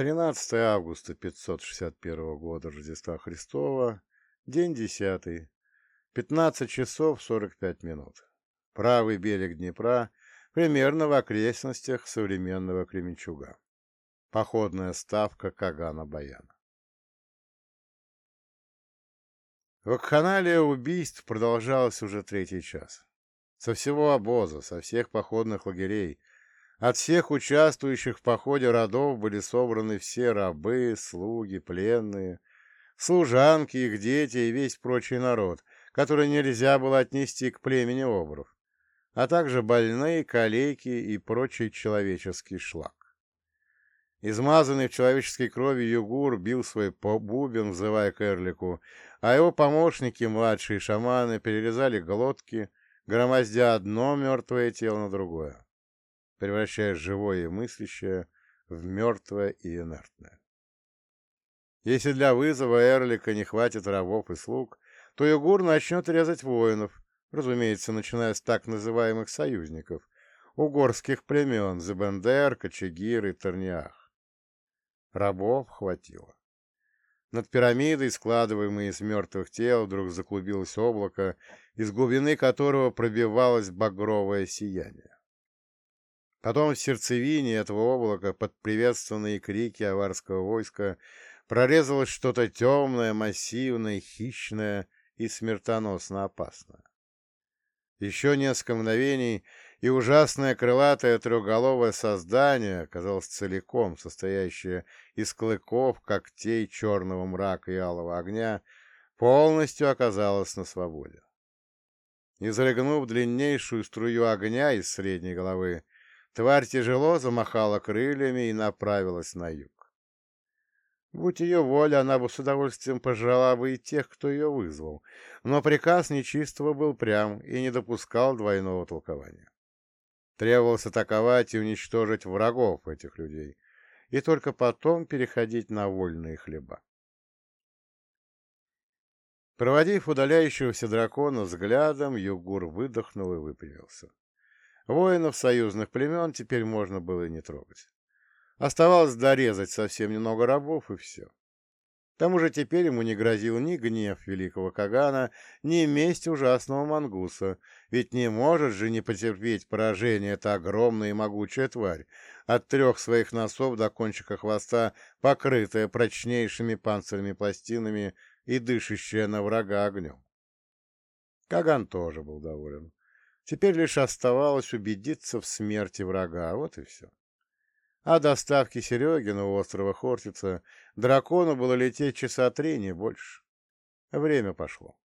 13 августа 561 года Рождества Христова, день 10, 15 часов 45 минут. Правый берег Днепра, примерно в окрестностях современного Кременчуга. Походная ставка Кагана-Баяна. Вакханалия убийств продолжалась уже третий час. Со всего обоза, со всех походных лагерей, от всех участвующих в походе родов были собраны все рабы, слуги, пленные, служанки, их дети и весь прочий народ, который нельзя было отнести к племени обров, а также больные, калеки и прочий человеческий шлак. Измазанный в человеческой крови югур бил свой бубен, взывая к Эрлику, а его помощники, младшие шаманы, перерезали глотки, громоздя одно мертвое тело на другое превращая живое и мыслящее в мертвое и инертное. Если для вызова Эрлика не хватит рабов и слуг, то Югур начнет резать воинов, разумеется, начиная с так называемых союзников, угорских племен Зебендер, Кочегир и Терниах. Рабов хватило. Над пирамидой, складываемой из мертвых тел, вдруг заклубилось облако, из глубины которого пробивалось багровое сияние. Потом в сердцевине этого облака под приветственные крики аварского войска прорезалось что-то темное, массивное, хищное и смертоносно опасное. Еще несколько мгновений, и ужасное крылатое трехголовое создание, казалось целиком состоящее из клыков, когтей, черного мрака и алого огня, полностью оказалось на свободе. Изрыгнув длиннейшую струю огня из средней головы, Тварь тяжело замахала крыльями и направилась на юг. Будь ее воля, она бы с удовольствием пожрала бы и тех, кто ее вызвал, но приказ нечистого был прям и не допускал двойного толкования. Требовалось атаковать и уничтожить врагов этих людей, и только потом переходить на вольные хлеба. Проводив удаляющегося дракона взглядом, Югур выдохнул и выпрямился. Воинов союзных племен теперь можно было не трогать. Оставалось дорезать совсем немного рабов, и все. К тому же теперь ему не грозил ни гнев великого Кагана, ни месть ужасного мангуса, ведь не может же не потерпеть поражение эта огромная и могучая тварь, от трех своих носов до кончика хвоста, покрытая прочнейшими панцирными пластинами и дышащая на врага огнем. Каган тоже был доволен. Теперь лишь оставалось убедиться в смерти врага, вот и все. А до ставки Серегина у острова Хортица дракону было лететь часа три, не больше. Время пошло.